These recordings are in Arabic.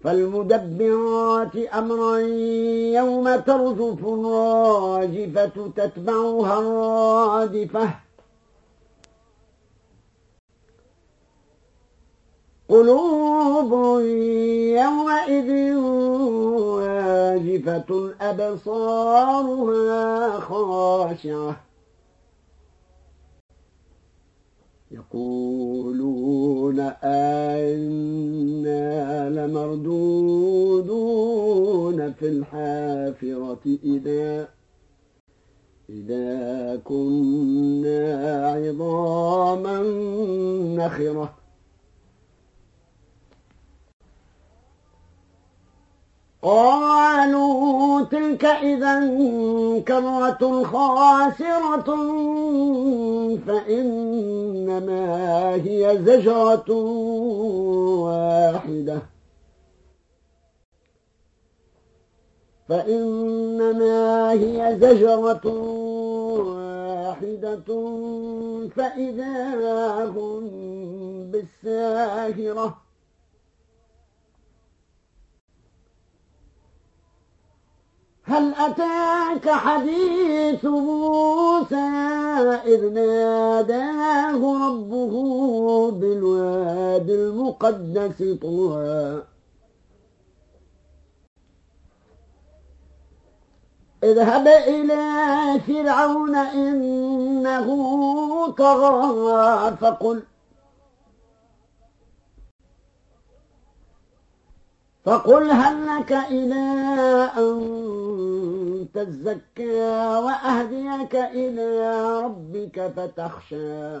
فالمدبرات أمرا يوم ترجف الراجفة تتبعها الرادفة. قلوب يومئذ واجفة أبصارها خاشعة. يقولون أئنا لمردودون في الحافرة إذا إذا كنا عظاما نخرة. قالوا تلك إذا كرة خاسرة فإنما هي زجرة واحدة. فإنما هي زجرة واحدة فإذا هم بالساهرة. هل أتاك حديث موسى إذ ناداه ربه بالواد المقدس طوى اذهب إلى فرعون إنه طغى فقل فقل هل لك إلى أن تزكى وأهديك إلى ربك فتخشى.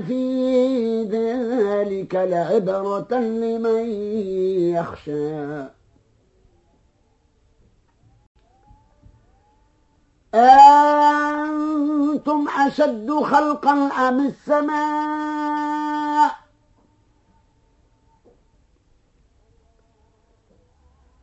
في ذلك لعبرة لمن يخشى. أنتم أشد خلقا أم السماء؟